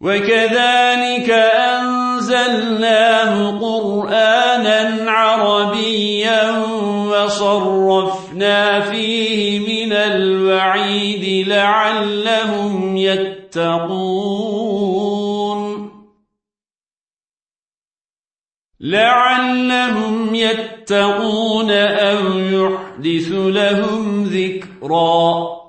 وكذلك أنزلناه قرآنا عربيا وصرفنا فيه من الوعيد لعلهم يتقون. لعلهم يتقون أو يحدث لهم ذكرًا.